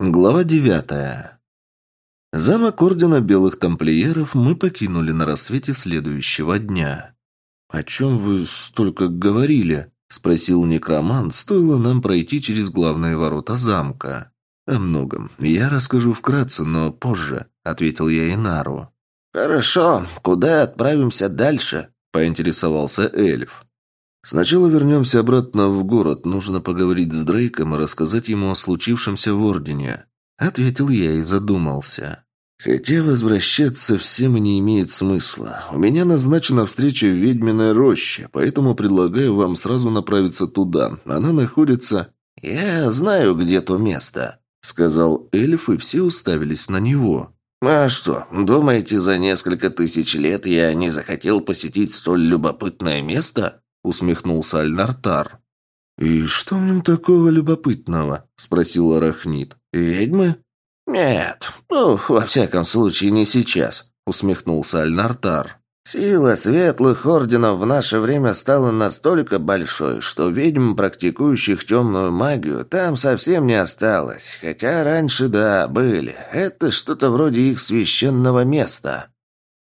Глава девятая. Замок Ордена Белых Тамплиеров мы покинули на рассвете следующего дня. «О чем вы столько говорили?» – спросил некромант, стоило нам пройти через главные ворота замка. «О многом. Я расскажу вкратце, но позже», – ответил я Инару. «Хорошо. Куда отправимся дальше?» – поинтересовался эльф. Сначала вернемся обратно в город. Нужно поговорить с Дрейком и рассказать ему о случившемся в Ордене. Ответил я и задумался. Хотя возвращаться всем не имеет смысла. У меня назначена встреча в Ведьминой роще, поэтому предлагаю вам сразу направиться туда. Она находится... «Я знаю, где то место», — сказал эльф, и все уставились на него. «А что, думаете, за несколько тысяч лет я не захотел посетить столь любопытное место?» Усмехнулся Альнартар. «И что в нем такого любопытного?» – спросил Арахнит. «Ведьмы?» «Нет, ну, во всяком случае, не сейчас», – усмехнулся Альнартар. «Сила светлых орденов в наше время стала настолько большой, что ведьм, практикующих темную магию, там совсем не осталось. Хотя раньше, да, были. Это что-то вроде их священного места».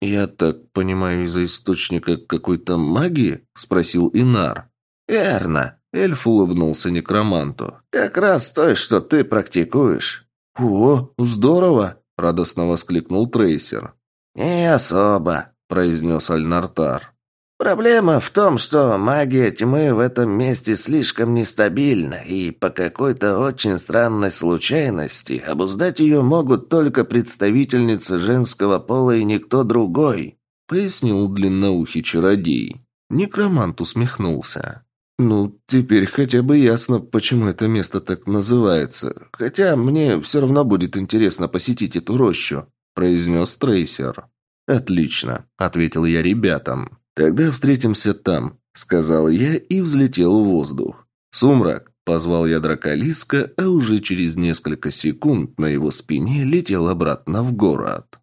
«Я так понимаю, из-за источника какой-то магии?» – спросил Инар. «Верно», – эльф улыбнулся некроманту. «Как раз той, что ты практикуешь». «О, здорово!» – радостно воскликнул Трейсер. «Не особо», – произнес Альнартар. Проблема в том, что магия тьмы в этом месте слишком нестабильна, и по какой-то очень странной случайности обуздать ее могут только представительницы женского пола и никто другой», — пояснил длинноухий чародей. Некромант усмехнулся. «Ну, теперь хотя бы ясно, почему это место так называется. Хотя мне все равно будет интересно посетить эту рощу», — произнес Трейсер. «Отлично», — ответил я ребятам. «Тогда встретимся там», — сказал я и взлетел в воздух. «Сумрак», — позвал я Драколиска, а уже через несколько секунд на его спине летел обратно в город.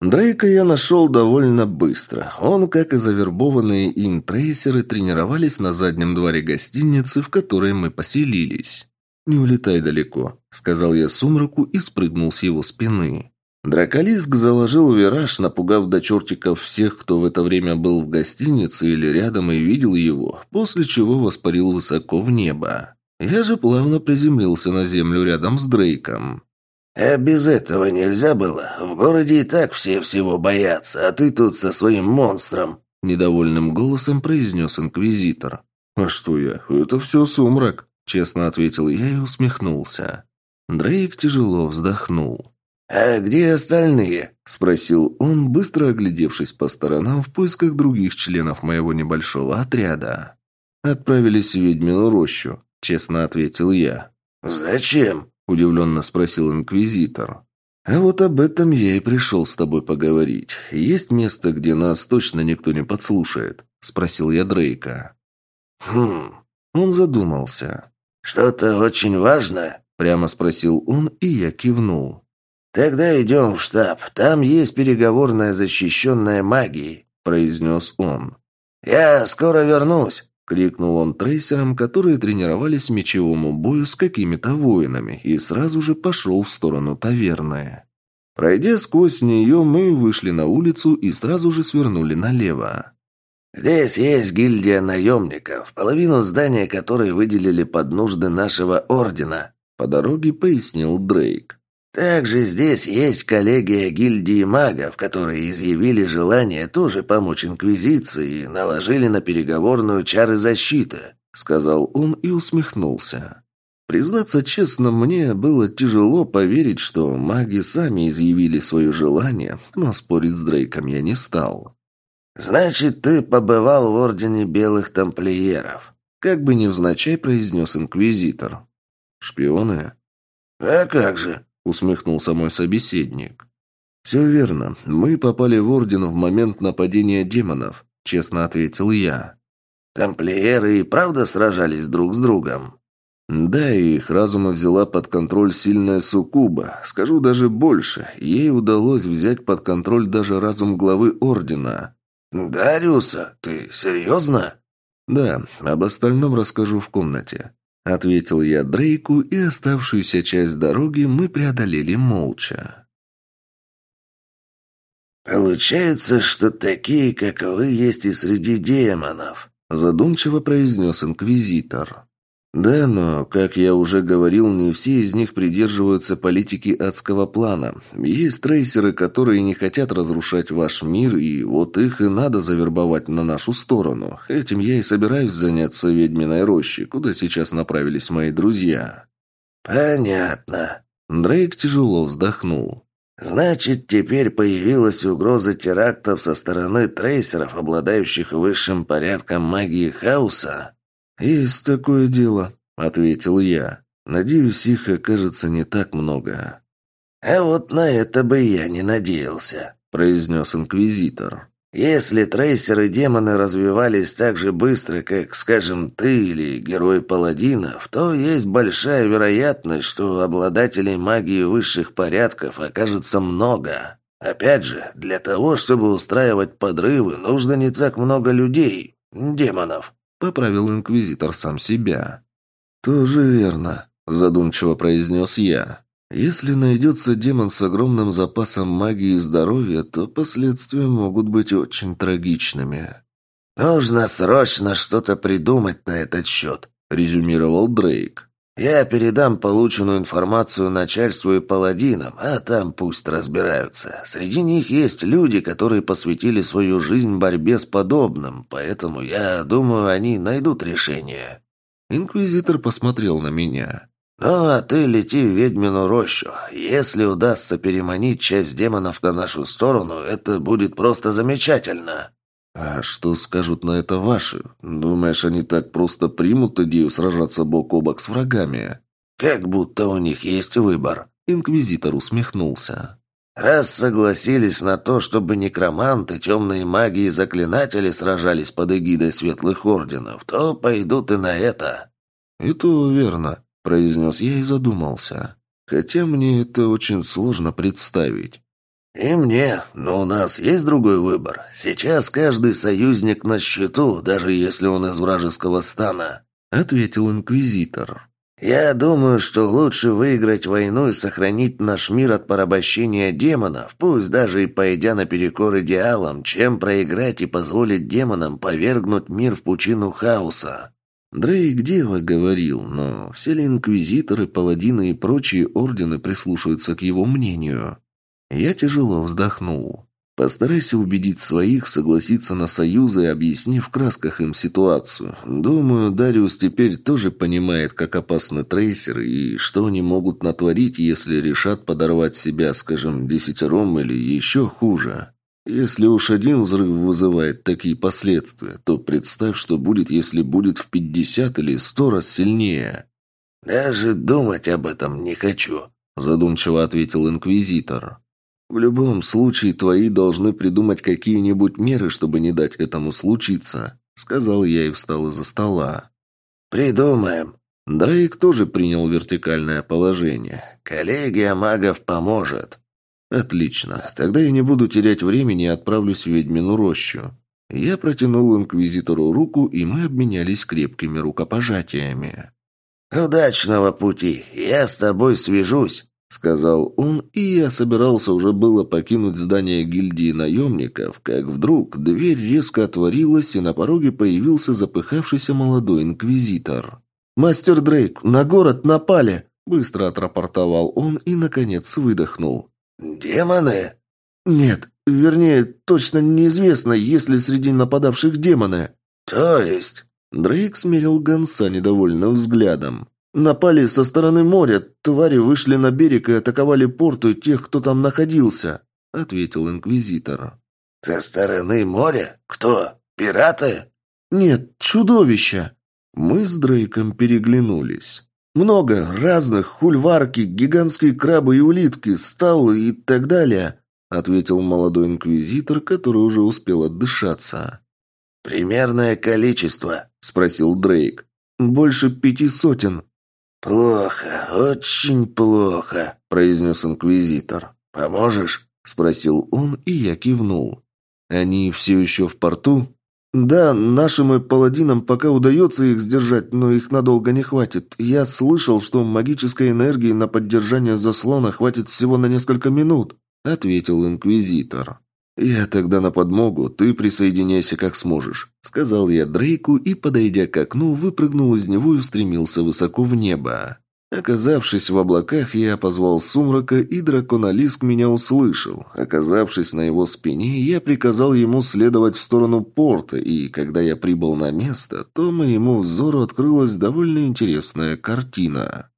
Дрейка я нашел довольно быстро. Он, как и завербованные им трейсеры, тренировались на заднем дворе гостиницы, в которой мы поселились. «Не улетай далеко», — сказал я Сумраку и спрыгнул с его спины. Драколиск заложил вираж, напугав до чертиков всех, кто в это время был в гостинице или рядом и видел его, после чего воспарил высоко в небо. Я же плавно приземлился на землю рядом с Дрейком. «А без этого нельзя было? В городе и так все всего боятся, а ты тут со своим монстром!» Недовольным голосом произнес Инквизитор. «А что я? Это все сумрак!» Честно ответил я и усмехнулся. Дрейк тяжело вздохнул. «А где остальные?» – спросил он, быстро оглядевшись по сторонам в поисках других членов моего небольшого отряда. «Отправились в ведьмину рощу», – честно ответил я. «Зачем?» – удивленно спросил инквизитор. «А вот об этом я и пришел с тобой поговорить. Есть место, где нас точно никто не подслушает?» – спросил я Дрейка. «Хм...» Он задумался. «Что-то очень важное?» – прямо спросил он, и я кивнул. «Тогда идем в штаб. Там есть переговорная защищенная магией», — произнес он. «Я скоро вернусь», — крикнул он трейсерам, которые тренировались мечевому бою с какими-то воинами, и сразу же пошел в сторону таверны. Пройдя сквозь нее, мы вышли на улицу и сразу же свернули налево. «Здесь есть гильдия наемников, половину здания которой выделили под нужды нашего ордена», — по дороге пояснил Дрейк. Также здесь есть коллегия гильдии магов, которые изъявили желание тоже помочь Инквизиции и наложили на переговорную чары защиты», — сказал он и усмехнулся. Признаться честно, мне было тяжело поверить, что маги сами изъявили свое желание, но спорить с Дрейком я не стал. «Значит, ты побывал в Ордене Белых Тамплиеров», — как бы невзначай произнес Инквизитор. «Шпионы?» «А как же?» Усмехнулся мой собеседник. «Все верно. Мы попали в Орден в момент нападения демонов», — честно ответил я. «Тамплиеры и правда сражались друг с другом?» «Да, их разума взяла под контроль сильная суккуба. Скажу даже больше. Ей удалось взять под контроль даже разум главы Ордена». «Дариуса? Ты серьезно?» «Да, об остальном расскажу в комнате». — ответил я Дрейку, и оставшуюся часть дороги мы преодолели молча. «Получается, что такие, как вы, есть и среди демонов», — задумчиво произнес Инквизитор. Да, но, как я уже говорил, не все из них придерживаются политики адского плана. Есть трейсеры, которые не хотят разрушать ваш мир, и вот их и надо завербовать на нашу сторону. Этим я и собираюсь заняться ведьминой рощей, куда сейчас направились мои друзья. Понятно. Дрейк тяжело вздохнул. Значит, теперь появилась угроза терактов со стороны трейсеров, обладающих высшим порядком магии хаоса? «Есть такое дело», — ответил я. «Надеюсь, их окажется не так много». «А вот на это бы я не надеялся», — произнес Инквизитор. «Если трейсеры-демоны развивались так же быстро, как, скажем, ты или герой паладинов, то есть большая вероятность, что обладателей магии высших порядков окажется много. Опять же, для того, чтобы устраивать подрывы, нужно не так много людей, демонов. Поправил инквизитор сам себя. «Тоже верно», – задумчиво произнес я. «Если найдется демон с огромным запасом магии и здоровья, то последствия могут быть очень трагичными». «Нужно срочно что-то придумать на этот счет», – резюмировал Дрейк. «Я передам полученную информацию начальству и паладинам, а там пусть разбираются. Среди них есть люди, которые посвятили свою жизнь борьбе с подобным, поэтому я думаю, они найдут решение». Инквизитор посмотрел на меня. «Ну, а ты лети в ведьмину рощу. Если удастся переманить часть демонов на нашу сторону, это будет просто замечательно». «А что скажут на это ваши? Думаешь, они так просто примут идею сражаться бок о бок с врагами?» «Как будто у них есть выбор», — инквизитор усмехнулся. «Раз согласились на то, чтобы некроманты, темные маги и заклинатели сражались под эгидой светлых орденов, то пойдут и на это». «И то верно», — произнес я и задумался. «Хотя мне это очень сложно представить». «И мне, но у нас есть другой выбор. Сейчас каждый союзник на счету, даже если он из вражеского стана», — ответил инквизитор. «Я думаю, что лучше выиграть войну и сохранить наш мир от порабощения демонов, пусть даже и пойдя наперекор идеалам, чем проиграть и позволить демонам повергнуть мир в пучину хаоса». Дрейк дело говорил, но все ли инквизиторы, паладины и прочие ордены прислушаются к его мнению? Я тяжело вздохнул. Постарайся убедить своих согласиться на союзы, объяснив в красках им ситуацию. Думаю, Дариус теперь тоже понимает, как опасны трейсеры и что они могут натворить, если решат подорвать себя, скажем, десятером или еще хуже. Если уж один взрыв вызывает такие последствия, то представь, что будет, если будет в пятьдесят или сто раз сильнее. «Даже думать об этом не хочу», – задумчиво ответил Инквизитор. В любом случае, твои должны придумать какие-нибудь меры, чтобы не дать этому случиться», — сказал я и встал из-за стола. «Придумаем». Дрейк тоже принял вертикальное положение. «Коллегия магов поможет». «Отлично. Тогда я не буду терять времени и отправлюсь в ведьмину рощу». Я протянул инквизитору руку, и мы обменялись крепкими рукопожатиями. «Удачного пути! Я с тобой свяжусь!» Сказал он, и я собирался уже было покинуть здание гильдии наемников, как вдруг дверь резко отворилась, и на пороге появился запыхавшийся молодой инквизитор. «Мастер Дрейк, на город напали!» Быстро отрапортовал он и, наконец, выдохнул. «Демоны?» «Нет, вернее, точно неизвестно, есть ли среди нападавших демоны». «То есть?» Дрейк смерил гонца недовольным взглядом. Напали со стороны моря. Твари вышли на берег и атаковали порту и тех, кто там находился», — ответил инквизитор. «Со стороны моря? Кто? Пираты?» «Нет, чудовища». Мы с Дрейком переглянулись. «Много разных, хульварки, гигантские крабы и улитки, сталы и так далее», — ответил молодой инквизитор, который уже успел отдышаться. «Примерное количество?» — спросил Дрейк. «Больше пяти сотен», «Плохо, очень плохо», — произнес инквизитор. «Поможешь?» — спросил он, и я кивнул. «Они все еще в порту?» «Да, нашим и паладинам пока удается их сдержать, но их надолго не хватит. Я слышал, что магической энергии на поддержание заслона хватит всего на несколько минут», — ответил Инквизитор. «Я тогда на подмогу, ты присоединяйся как сможешь», — сказал я Дрейку и, подойдя к окну, выпрыгнул из него и устремился высоко в небо. Оказавшись в облаках, я позвал сумрака, и драконолиск меня услышал. Оказавшись на его спине, я приказал ему следовать в сторону порта, и когда я прибыл на место, то моему взору открылась довольно интересная картина.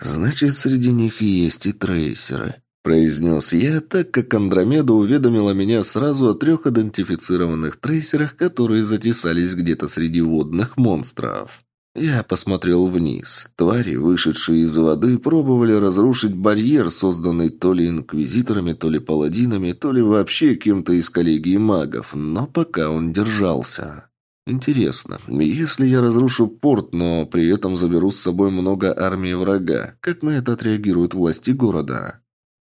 «Значит, среди них есть и трейсеры», — произнес я, так как Андромеда уведомила меня сразу о трех идентифицированных трейсерах, которые затесались где-то среди водных монстров. Я посмотрел вниз. Твари, вышедшие из воды, пробовали разрушить барьер, созданный то ли инквизиторами, то ли паладинами, то ли вообще кем-то из коллегии магов, но пока он держался. Интересно, если я разрушу порт, но при этом заберу с собой много армии врага, как на это отреагируют власти города?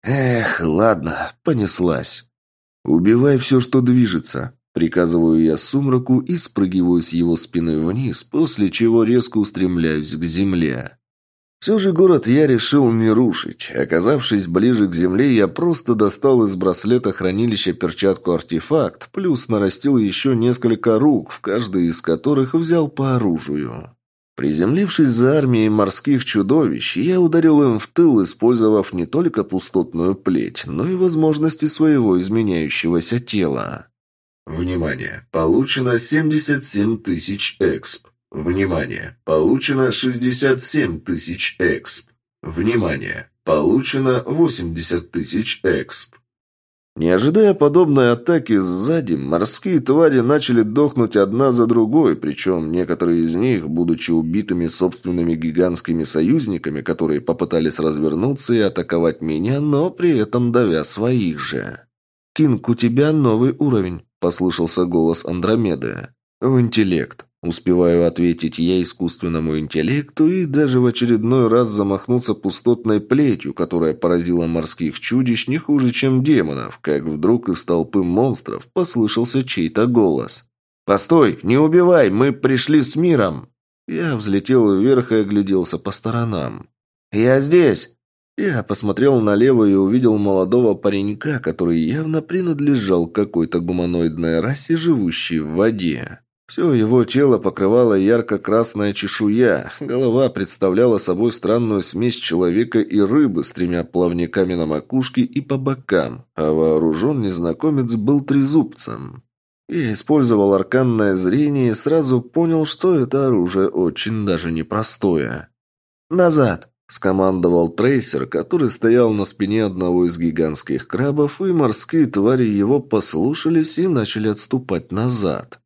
Эх, ладно, понеслась. Убивай все, что движется. Приказываю я сумраку и спрыгиваю с его спины вниз, после чего резко устремляюсь к земле. Все же город я решил не рушить. Оказавшись ближе к земле, я просто достал из браслета хранилища перчатку-артефакт, плюс нарастил еще несколько рук, в каждой из которых взял по оружию. Приземлившись за армией морских чудовищ, я ударил им в тыл, использовав не только пустотную плеть, но и возможности своего изменяющегося тела. Внимание! Получено 77 тысяч эксп. Внимание! Получено 67 тысяч эксп. Внимание! Получено 80 тысяч эксп. Не ожидая подобной атаки сзади, морские твари начали дохнуть одна за другой, причем некоторые из них, будучи убитыми собственными гигантскими союзниками, которые попытались развернуться и атаковать меня, но при этом давя своих же. «Кинг, у тебя новый уровень», послышался голос Андромеды. «В интеллект». Успеваю ответить я искусственному интеллекту и даже в очередной раз замахнуться пустотной плетью, которая поразила морских чудищ не хуже, чем демонов, как вдруг из толпы монстров послышался чей-то голос. «Постой! Не убивай! Мы пришли с миром!» Я взлетел вверх и огляделся по сторонам. «Я здесь!» Я посмотрел налево и увидел молодого паренька, который явно принадлежал какой-то гуманоидной расе, живущей в воде. Все его тело покрывало ярко-красная чешуя, голова представляла собой странную смесь человека и рыбы с тремя плавниками на макушке и по бокам, а вооружен незнакомец был трезубцем. Я использовал арканное зрение и сразу понял, что это оружие очень даже непростое. «Назад!» Скомандовал трейсер, который стоял на спине одного из гигантских крабов, и морские твари его послушались и начали отступать назад.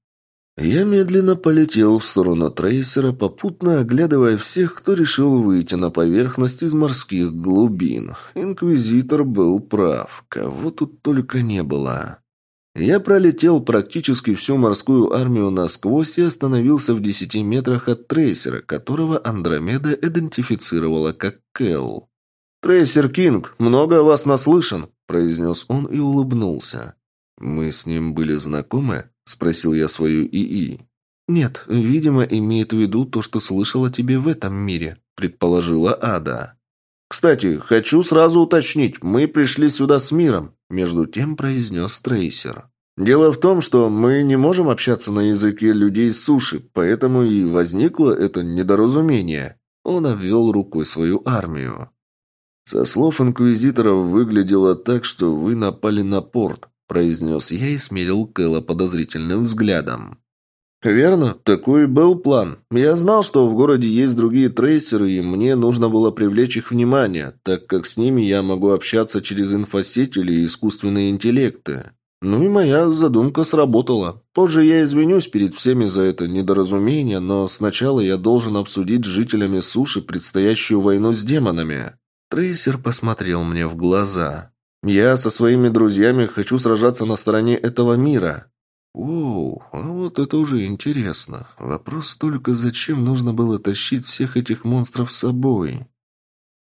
Я медленно полетел в сторону трейсера, попутно оглядывая всех, кто решил выйти на поверхность из морских глубин. Инквизитор был прав, кого тут только не было. Я пролетел практически всю морскую армию насквозь и остановился в десяти метрах от трейсера, которого Андромеда идентифицировала как Кэл. «Трейсер Кинг, много о вас наслышан», – произнес он и улыбнулся. «Мы с ним были знакомы?» – спросил я свою ИИ. «Нет, видимо, имеет в виду то, что слышал о тебе в этом мире», – предположила Ада. «Кстати, хочу сразу уточнить, мы пришли сюда с миром», – между тем произнес Трейсер. «Дело в том, что мы не можем общаться на языке людей суши, поэтому и возникло это недоразумение». Он обвел рукой свою армию. «Со слов инквизиторов выглядело так, что вы напали на порт», – произнес я и смерил Кэлла подозрительным взглядом. «Верно, такой был план. Я знал, что в городе есть другие трейсеры, и мне нужно было привлечь их внимание, так как с ними я могу общаться через инфосеть или искусственные интеллекты. Ну и моя задумка сработала. Позже я извинюсь перед всеми за это недоразумение, но сначала я должен обсудить с жителями суши предстоящую войну с демонами». Трейсер посмотрел мне в глаза. «Я со своими друзьями хочу сражаться на стороне этого мира». «Оу, а вот это уже интересно. Вопрос только, зачем нужно было тащить всех этих монстров с собой?»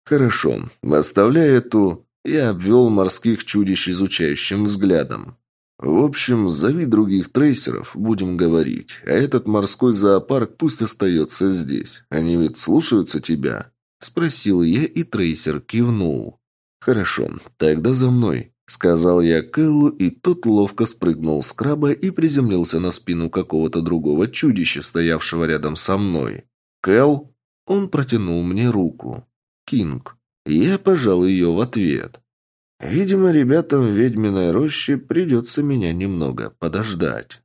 «Хорошо. Оставляя эту...» Я обвел морских чудищ изучающим взглядом. В общем, зови других трейсеров, будем говорить. А этот морской зоопарк пусть остается здесь. Они ведь слушаются тебя?» Спросил я, и трейсер кивнул. «Хорошо, тогда за мной», — сказал я Кэллу, и тот ловко спрыгнул с краба и приземлился на спину какого-то другого чудища, стоявшего рядом со мной. «Кэл?» Он протянул мне руку. «Кинг». Я пожал ее в ответ. Видимо, ребятам в ведьминой роще придется меня немного подождать.